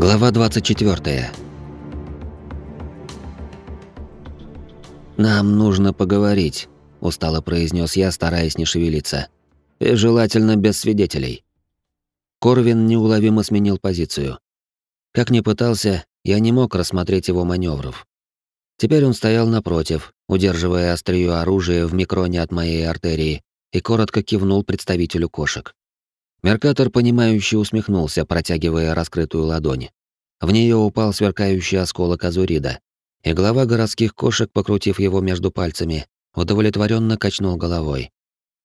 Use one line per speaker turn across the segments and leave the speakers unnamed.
Глава 24. Нам нужно поговорить, устало произнес я, стараясь не шевелиться. И желательно без свидетелей. Корвин неуловимо сменил позицию. Как ни пытался, я не мог рассмотреть его маневров. Теперь он стоял напротив, удерживая острие оружия в микроне от моей артерии, и коротко кивнул представителю кошек. Меркатор, понимающе усмехнулся, протягивая раскрытую ладонь. В нее упал сверкающий осколок азурида, и глава городских кошек, покрутив его между пальцами, удовлетворенно качнул головой.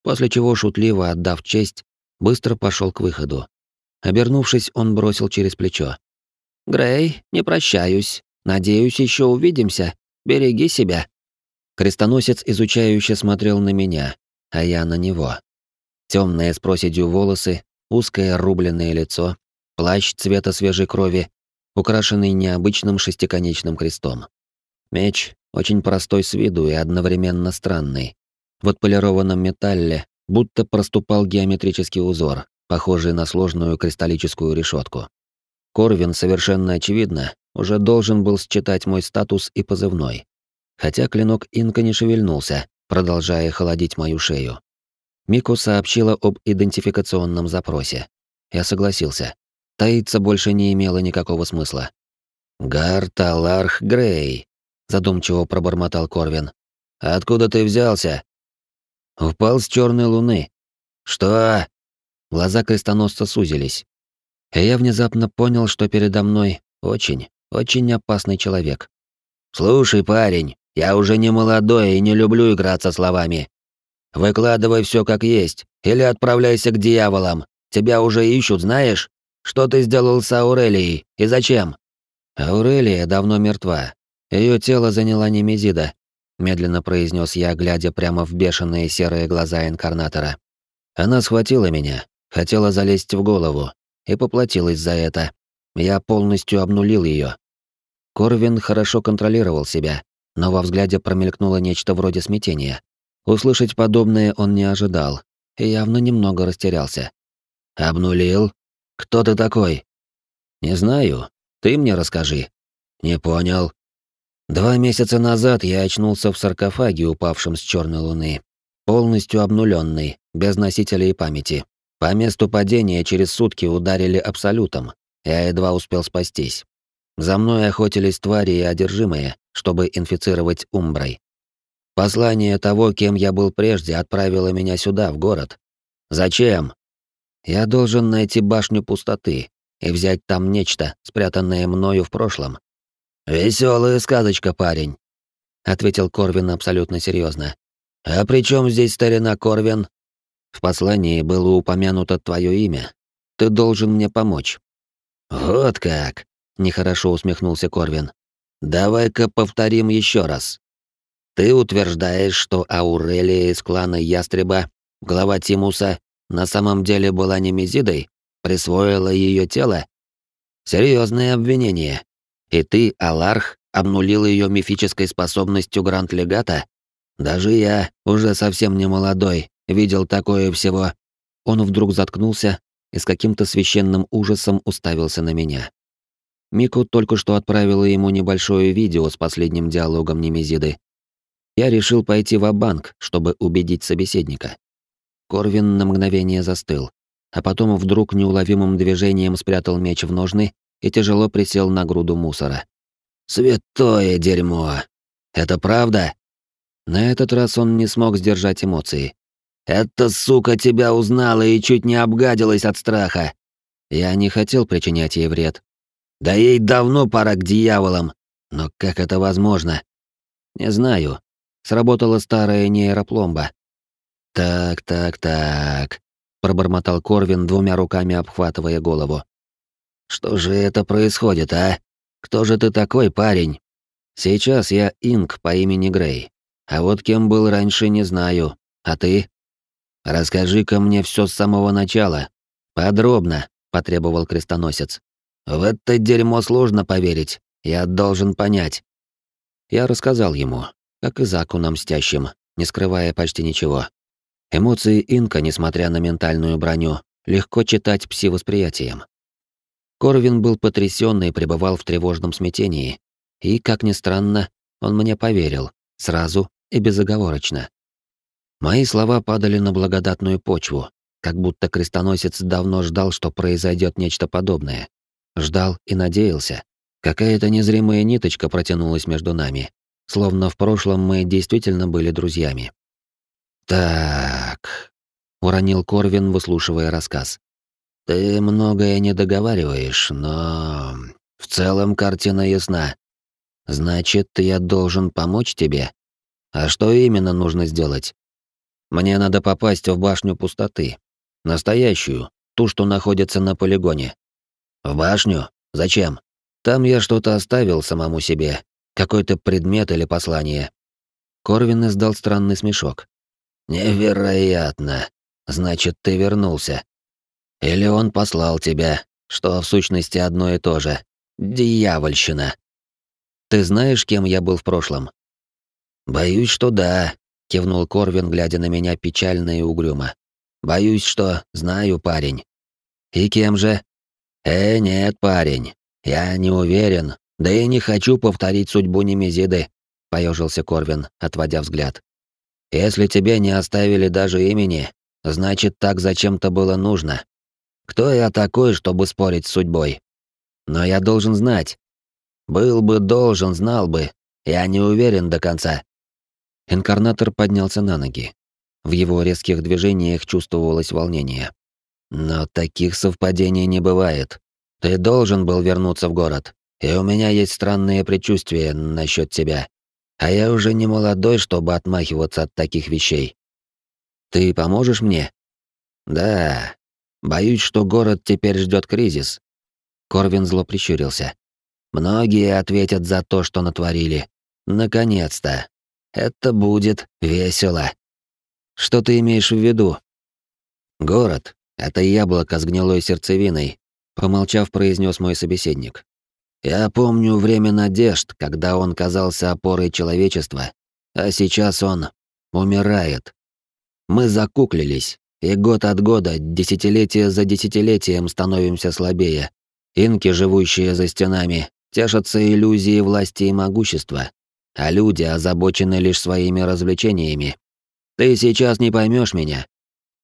После чего, шутливо отдав честь, быстро пошел к выходу. Обернувшись, он бросил через плечо. «Грей, не прощаюсь. Надеюсь, еще увидимся. Береги себя». Крестоносец изучающе смотрел на меня, а я на него. Темные с проседью волосы, узкое рубленное лицо, плащ цвета свежей крови, украшенный необычным шестиконечным крестом. Меч очень простой с виду и одновременно странный. В отполированном металле будто проступал геометрический узор, похожий на сложную кристаллическую решетку. Корвин совершенно очевидно уже должен был считать мой статус и позывной. Хотя клинок инка не шевельнулся, продолжая холодить мою шею. Мику сообщила об идентификационном запросе. Я согласился. Таиться больше не имело никакого смысла. «Гарталарх Грей», — задумчиво пробормотал Корвин. «Откуда ты взялся?» «Упал с черной луны». «Что?» Глаза крестоносца сузились. И я внезапно понял, что передо мной очень, очень опасный человек. «Слушай, парень, я уже не молодой и не люблю играться словами. Выкладывай все как есть, или отправляйся к дьяволам. Тебя уже ищут, знаешь? Что ты сделал с Аурелией и зачем? Аурелия давно мертва. Ее тело заняла Немезида, медленно произнес я, глядя прямо в бешеные серые глаза инкарнатора. Она схватила меня, хотела залезть в голову и поплатилась за это. Я полностью обнулил ее. Корвин хорошо контролировал себя, но во взгляде промелькнуло нечто вроде смятения. Услышать подобное он не ожидал и явно немного растерялся. «Обнулил? Кто ты такой?» «Не знаю. Ты мне расскажи». «Не понял». Два месяца назад я очнулся в саркофаге, упавшем с черной луны, полностью обнуленный, без носителей памяти. По месту падения через сутки ударили абсолютом. Я едва успел спастись. За мной охотились твари и одержимые, чтобы инфицировать умброй. Послание того, кем я был прежде, отправило меня сюда, в город. Зачем? Я должен найти башню пустоты и взять там нечто, спрятанное мною в прошлом. Веселая сказочка, парень, ответил Корвин абсолютно серьезно. А при чем здесь старина Корвин? В послании было упомянуто твое имя. Ты должен мне помочь. Вот как, нехорошо усмехнулся Корвин. Давай-ка повторим еще раз. Ты утверждаешь, что Аурелия из клана Ястреба, глава Тимуса, на самом деле была Немезидой, присвоила ее тело? Серьезное обвинение. И ты, Аларх, обнулил ее мифической способностью Гранд-Легата? Даже я, уже совсем не молодой, видел такое всего. Он вдруг заткнулся и с каким-то священным ужасом уставился на меня. Мику только что отправила ему небольшое видео с последним диалогом Немезиды, я решил пойти в банк чтобы убедить собеседника. Корвин на мгновение застыл, а потом вдруг неуловимым движением спрятал меч в ножны и тяжело присел на груду мусора. «Святое дерьмо! Это правда?» На этот раз он не смог сдержать эмоции. «Эта сука тебя узнала и чуть не обгадилась от страха!» Я не хотел причинять ей вред. «Да ей давно пора к дьяволам! Но как это возможно?» «Не знаю сработала старая нейропломба. «Так, так, так», — пробормотал Корвин, двумя руками обхватывая голову. «Что же это происходит, а? Кто же ты такой, парень? Сейчас я Инк по имени Грей. А вот кем был раньше, не знаю. А ты? Расскажи-ка мне все с самого начала. Подробно», — потребовал крестоносец. «В это дерьмо сложно поверить. Я должен понять». Я рассказал ему, как и Заку мстящим, не скрывая почти ничего. Эмоции Инка, несмотря на ментальную броню, легко читать пси-восприятием. Корвин был потрясен и пребывал в тревожном смятении. И, как ни странно, он мне поверил, сразу и безоговорочно. Мои слова падали на благодатную почву, как будто крестоносец давно ждал, что произойдет нечто подобное. Ждал и надеялся. Какая-то незримая ниточка протянулась между нами, словно в прошлом мы действительно были друзьями. «Так», — уронил Корвин, выслушивая рассказ. «Ты многое не договариваешь, но в целом картина ясна. Значит, я должен помочь тебе? А что именно нужно сделать? Мне надо попасть в башню пустоты. Настоящую, ту, что находится на полигоне. В башню? Зачем? Там я что-то оставил самому себе, какой-то предмет или послание. Корвин издал странный смешок. Невероятно. Значит, ты вернулся. Или он послал тебя, что в сущности одно и то же. Дьявольщина. Ты знаешь, кем я был в прошлом? Боюсь, что да, кивнул Корвин, глядя на меня печально и угрюмо. Боюсь, что знаю, парень. И кем же? Э, нет, парень. Я не уверен, да и не хочу повторить судьбу Немезиды, поежился Корвин, отводя взгляд. Если тебе не оставили даже имени, значит, так зачем-то было нужно. Кто я такой, чтобы спорить с судьбой? Но я должен знать. Был бы должен, знал бы. Я не уверен до конца. Инкарнатор поднялся на ноги. В его резких движениях чувствовалось волнение. Но таких совпадений не бывает. Ты должен был вернуться в город. И у меня есть странные предчувствия насчет тебя. А я уже не молодой, чтобы отмахиваться от таких вещей. Ты поможешь мне? Да. Боюсь, что город теперь ждет кризис. Корвин зло прищурился. Многие ответят за то, что натворили. Наконец-то. Это будет весело. Что ты имеешь в виду? Город — это яблоко с гнилой сердцевиной, помолчав, произнес мой собеседник. Я помню время надежд, когда он казался опорой человечества, а сейчас он умирает. Мы закуклились, и год от года, десятилетие за десятилетием становимся слабее. Инки, живущие за стенами, тешатся иллюзией власти и могущества, а люди озабочены лишь своими развлечениями. Ты сейчас не поймешь меня,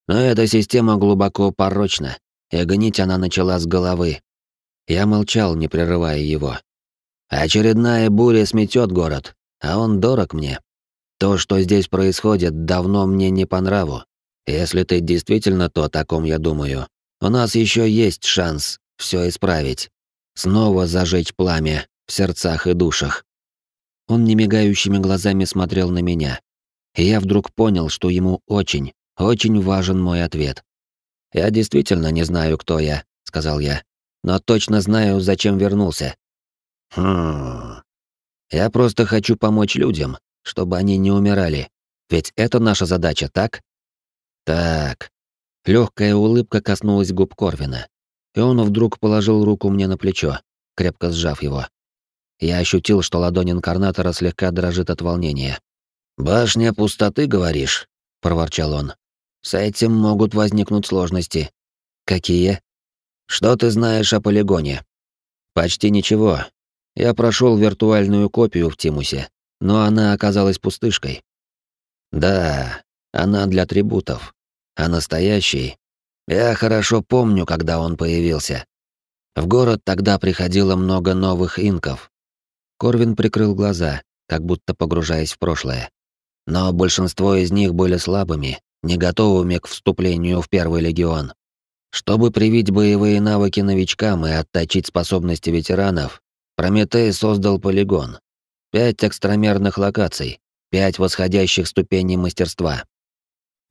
но эта система глубоко порочна, и гнить она начала с головы, я молчал, не прерывая его. Очередная буря сметет город, а он дорог мне. То, что здесь происходит, давно мне не по нраву. Если ты действительно то, о ком я думаю, у нас еще есть шанс все исправить. Снова зажечь пламя в сердцах и душах. Он немигающими глазами смотрел на меня. И я вдруг понял, что ему очень, очень важен мой ответ. «Я действительно не знаю, кто я», — сказал я но точно знаю, зачем вернулся. Хм. Я просто хочу помочь людям, чтобы они не умирали. Ведь это наша задача, так? Так. Легкая улыбка коснулась губ Корвина, и он вдруг положил руку мне на плечо, крепко сжав его. Я ощутил, что ладонь инкарнатора слегка дрожит от волнения. «Башня пустоты, говоришь?» — проворчал он. «С этим могут возникнуть сложности». «Какие?» Что ты знаешь о полигоне? Почти ничего. Я прошел виртуальную копию в Тимусе, но она оказалась пустышкой. Да, она для трибутов. А настоящий? Я хорошо помню, когда он появился. В город тогда приходило много новых инков. Корвин прикрыл глаза, как будто погружаясь в прошлое. Но большинство из них были слабыми, не готовыми к вступлению в Первый легион. Чтобы привить боевые навыки новичкам и отточить способности ветеранов, Прометей создал полигон. Пять экстрамерных локаций, пять восходящих ступеней мастерства.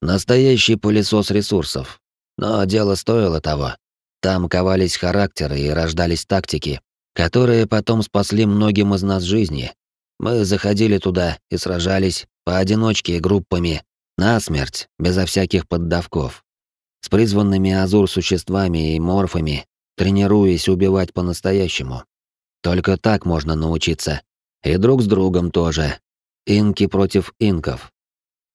Настоящий пылесос ресурсов. Но дело стоило того. Там ковались характеры и рождались тактики, которые потом спасли многим из нас жизни. Мы заходили туда и сражались, поодиночке и группами, насмерть, безо всяких поддавков с призванными азур-существами и морфами, тренируясь убивать по-настоящему. Только так можно научиться. И друг с другом тоже. Инки против инков.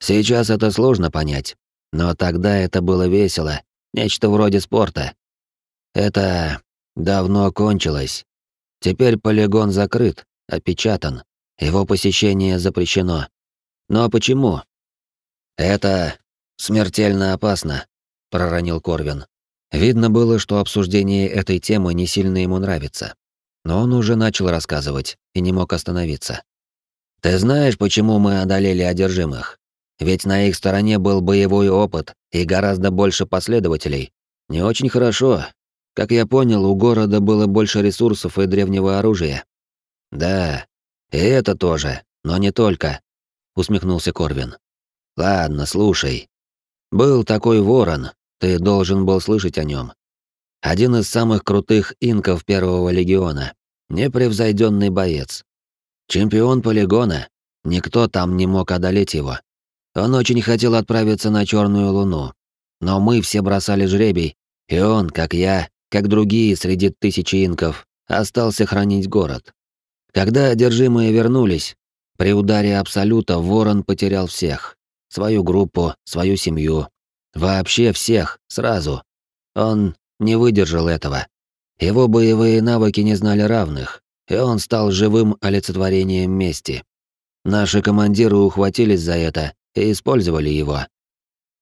Сейчас это сложно понять, но тогда это было весело, нечто вроде спорта. Это давно кончилось. Теперь полигон закрыт, опечатан. Его посещение запрещено. Но почему? Это смертельно опасно, проронил Корвин. Видно было, что обсуждение этой темы не сильно ему нравится. Но он уже начал рассказывать и не мог остановиться. Ты знаешь, почему мы одолели одержимых? Ведь на их стороне был боевой опыт и гораздо больше последователей. Не очень хорошо. Как я понял, у города было больше ресурсов и древнего оружия. Да, и это тоже, но не только, усмехнулся Корвин. Ладно, слушай. Был такой ворон, ты должен был слышать о нем. Один из самых крутых инков первого легиона, непревзойденный боец. Чемпион полигона, никто там не мог одолеть его. Он очень хотел отправиться на Черную Луну, но мы все бросали жребий, и он, как я, как другие среди тысячи инков, остался хранить город. Когда одержимые вернулись, при ударе Абсолюта Ворон потерял всех. Свою группу, свою семью. Вообще всех, сразу. Он не выдержал этого. Его боевые навыки не знали равных, и он стал живым олицетворением мести. Наши командиры ухватились за это и использовали его.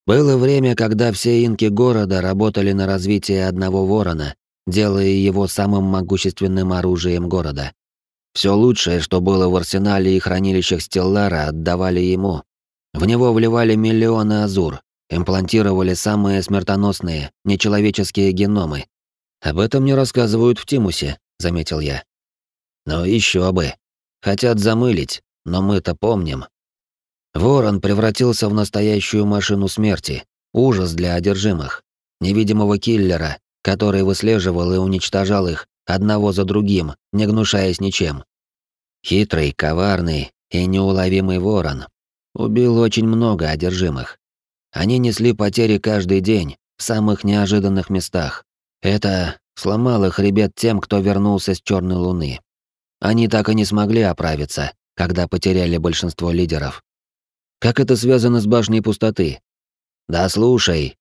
Было время, когда все инки города работали на развитие одного ворона, делая его самым могущественным оружием города. Все лучшее, что было в арсенале и хранилищах Стеллара, отдавали ему. В него вливали миллионы азур, имплантировали самые смертоносные, нечеловеческие геномы. Об этом не рассказывают в Тимусе, заметил я. Но еще бы. Хотят замылить, но мы-то помним, Ворон превратился в настоящую машину смерти, ужас для одержимых, невидимого киллера, который выслеживал и уничтожал их одного за другим, не гнушаясь ничем. Хитрый, коварный и неуловимый ворон убил очень много одержимых. Они несли потери каждый день в самых неожиданных местах. Это сломало хребет тем, кто вернулся с Черной Луны. Они так и не смогли оправиться, когда потеряли большинство лидеров. Как это связано с башней пустоты? Да слушай.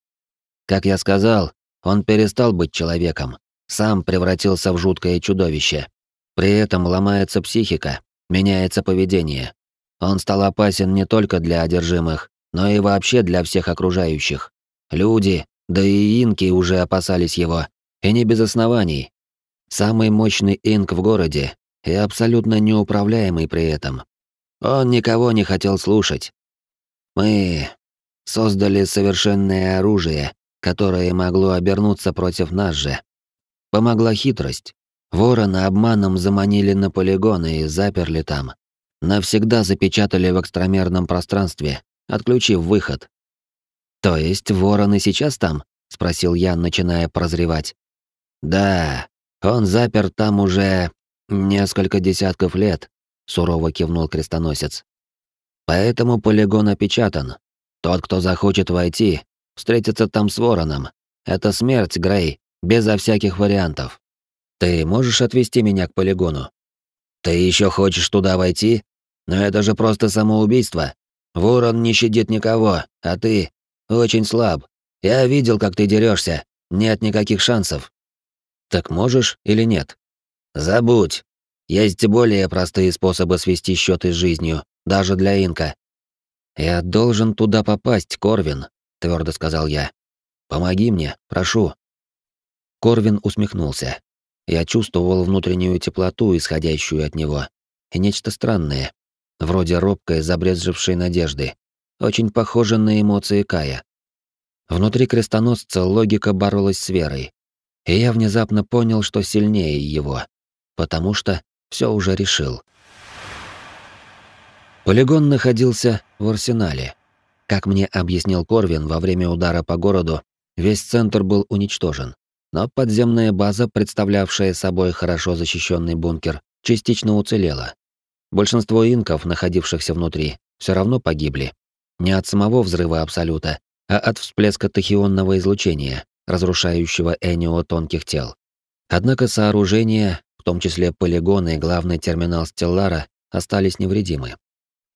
Как я сказал, он перестал быть человеком, сам превратился в жуткое чудовище. При этом ломается психика, меняется поведение. Он стал опасен не только для одержимых, но и вообще для всех окружающих. Люди, да и инки уже опасались его, и не без оснований. Самый мощный инк в городе и абсолютно неуправляемый при этом. Он никого не хотел слушать, мы создали совершенное оружие, которое могло обернуться против нас же. Помогла хитрость. Ворона обманом заманили на полигоны и заперли там. Навсегда запечатали в экстрамерном пространстве, отключив выход. «То есть ворон и сейчас там?» — спросил я, начиная прозревать. «Да, он запер там уже несколько десятков лет», — сурово кивнул крестоносец. Поэтому полигон опечатан. Тот, кто захочет войти, встретится там с вороном. Это смерть, Грей, безо всяких вариантов. Ты можешь отвезти меня к полигону? Ты еще хочешь туда войти? Но это же просто самоубийство. Ворон не щадит никого, а ты очень слаб. Я видел, как ты дерешься. Нет никаких шансов. Так можешь или нет? Забудь. Есть более простые способы свести счеты с жизнью, даже для инка. «Я должен туда попасть, Корвин», — твердо сказал я. «Помоги мне, прошу». Корвин усмехнулся. Я чувствовал внутреннюю теплоту, исходящую от него, и нечто странное, вроде робкой, забрезжившей надежды, очень похоже на эмоции Кая. Внутри крестоносца логика боролась с верой, и я внезапно понял, что сильнее его, потому что все уже решил. Полигон находился в арсенале. Как мне объяснил Корвин, во время удара по городу весь центр был уничтожен. Но подземная база, представлявшая собой хорошо защищенный бункер, частично уцелела. Большинство инков, находившихся внутри, все равно погибли. Не от самого взрыва Абсолюта, а от всплеска тахионного излучения, разрушающего Энио тонких тел. Однако сооружения, в том числе полигоны и главный терминал Стеллара, остались невредимы.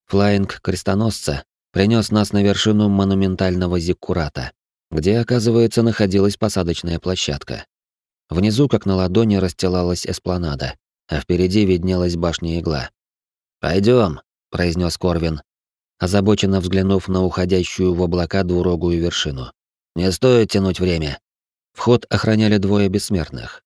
Флаинг крестоносца принес нас на вершину монументального зиккурата, где, оказывается, находилась посадочная площадка. Внизу, как на ладони, расстилалась эспланада, а впереди виднелась башня игла. Пойдем, произнес Корвин, озабоченно взглянув на уходящую в облака двурогую вершину. «Не стоит тянуть время». Вход охраняли двое бессмертных.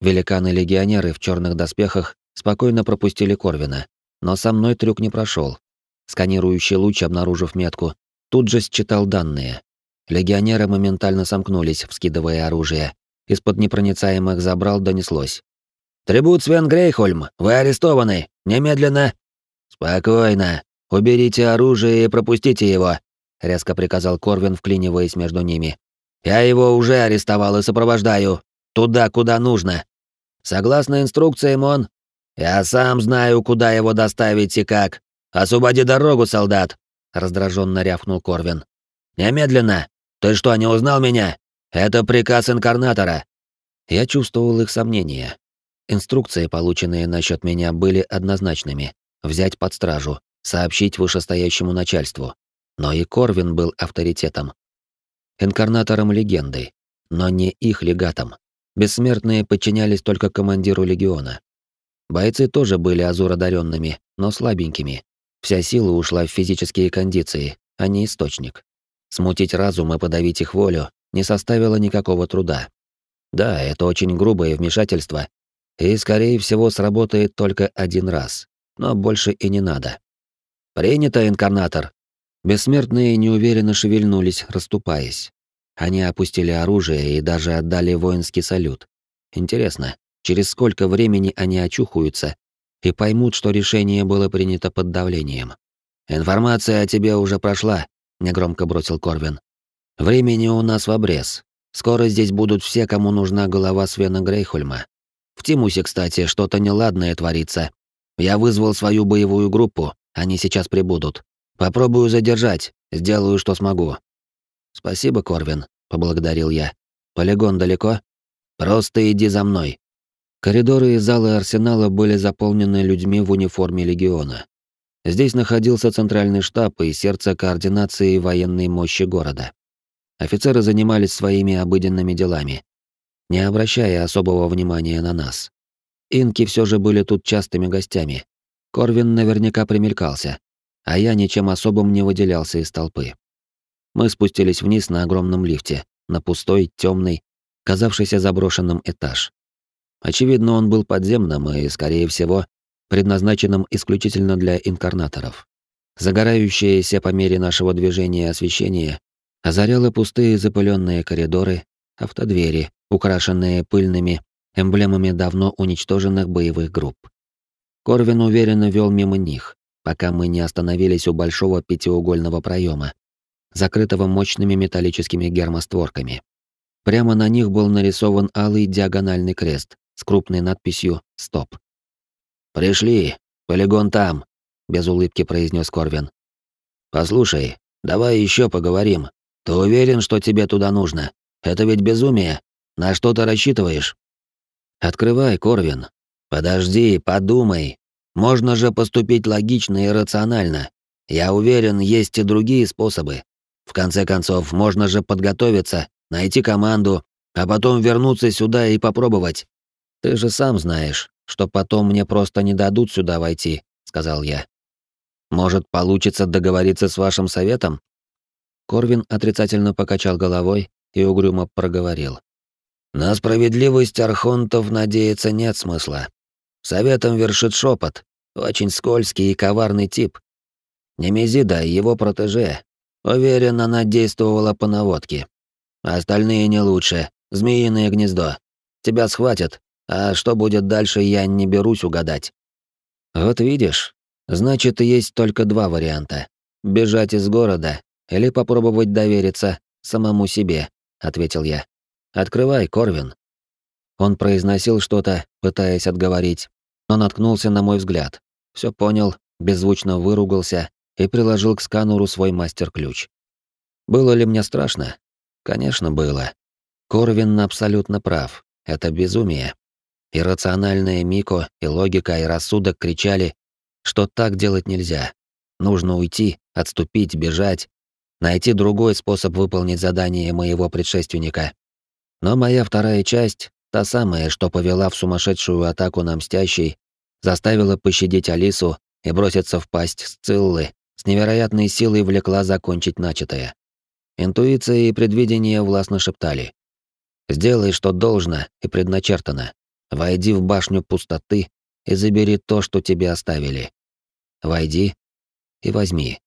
Великаны-легионеры в черных доспехах спокойно пропустили Корвина, но со мной трюк не прошел. Сканирующий луч, обнаружив метку, тут же считал данные. Легионеры моментально сомкнулись, вскидывая оружие. Из-под непроницаемых забрал донеслось. «Трибут Свен Грейхольм, вы арестованы! Немедленно!» «Спокойно!» «Уберите оружие и пропустите его», — резко приказал Корвин, вклиниваясь между ними. «Я его уже арестовал и сопровождаю. Туда, куда нужно. Согласно инструкциям он... Я сам знаю, куда его доставить и как. Освободи дорогу, солдат!» — раздраженно рявкнул Корвин. «Немедленно! Ты что, не узнал меня? Это приказ инкарнатора!» Я чувствовал их сомнения. Инструкции, полученные насчет меня, были однозначными. Взять под стражу, сообщить вышестоящему начальству. Но и Корвин был авторитетом. Инкарнатором легенды, но не их легатом. Бессмертные подчинялись только командиру легиона. Бойцы тоже были азуродаренными, но слабенькими. Вся сила ушла в физические кондиции, а не источник. Смутить разум и подавить их волю не составило никакого труда. Да, это очень грубое вмешательство, и, скорее всего, сработает только один раз, но больше и не надо. «Принято, инкарнатор!» Бессмертные неуверенно шевельнулись, расступаясь. Они опустили оружие и даже отдали воинский салют. Интересно, через сколько времени они очухаются и поймут, что решение было принято под давлением. «Информация о тебе уже прошла», — негромко бросил Корвин. «Времени у нас в обрез. Скоро здесь будут все, кому нужна голова Свена Грейхольма. В Тимусе, кстати, что-то неладное творится. Я вызвал свою боевую группу, они сейчас прибудут. Попробую задержать, сделаю, что смогу. Спасибо, Корвин, поблагодарил я. Полигон далеко? Просто иди за мной. Коридоры и залы арсенала были заполнены людьми в униформе легиона. Здесь находился центральный штаб и сердце координации военной мощи города. Офицеры занимались своими обыденными делами, не обращая особого внимания на нас. Инки все же были тут частыми гостями, Корвин наверняка примелькался, а я ничем особым не выделялся из толпы. Мы спустились вниз на огромном лифте, на пустой, темный, казавшийся заброшенным этаж. Очевидно, он был подземным и, скорее всего, предназначенным исключительно для инкарнаторов. Загорающееся по мере нашего движения освещение озаряло пустые запыленные коридоры, автодвери, украшенные пыльными эмблемами давно уничтоженных боевых групп. Корвин уверенно вел мимо них, пока мы не остановились у большого пятиугольного проема, закрытого мощными металлическими гермостворками. Прямо на них был нарисован алый диагональный крест с крупной надписью «Стоп». «Пришли! Полигон там!» — без улыбки произнес Корвин. «Послушай, давай еще поговорим. Ты уверен, что тебе туда нужно? Это ведь безумие. На что ты рассчитываешь?» «Открывай, Корвин. Подожди, подумай. Можно же поступить логично и рационально. Я уверен, есть и другие способы. В конце концов, можно же подготовиться, найти команду, а потом вернуться сюда и попробовать. Ты же сам знаешь, что потом мне просто не дадут сюда войти, сказал я. Может, получится договориться с вашим советом? Корвин отрицательно покачал головой и угрюмо проговорил. На справедливость архонтов надеяться нет смысла. Советом вершит шепот, очень скользкий и коварный тип. Немезида — его протеже. Уверен, она действовала по наводке. Остальные не лучше. Змеиное гнездо. Тебя схватят, а что будет дальше, я не берусь угадать. Вот видишь, значит, есть только два варианта. Бежать из города или попробовать довериться самому себе, ответил я. Открывай, Корвин. Он произносил что-то, пытаясь отговорить, но наткнулся на мой взгляд все понял, беззвучно выругался и приложил к сканеру свой мастер-ключ. Было ли мне страшно? Конечно, было. Корвин абсолютно прав. Это безумие. Иррациональная Мико и логика и рассудок кричали, что так делать нельзя. Нужно уйти, отступить, бежать, найти другой способ выполнить задание моего предшественника. Но моя вторая часть, Та самая, что повела в сумасшедшую атаку на мстящий, заставила пощадить Алису и броситься в пасть Сциллы, с невероятной силой влекла закончить начатое. Интуиция и предвидение властно шептали. «Сделай, что должно и предначертано. Войди в башню пустоты и забери то, что тебе оставили. Войди и возьми.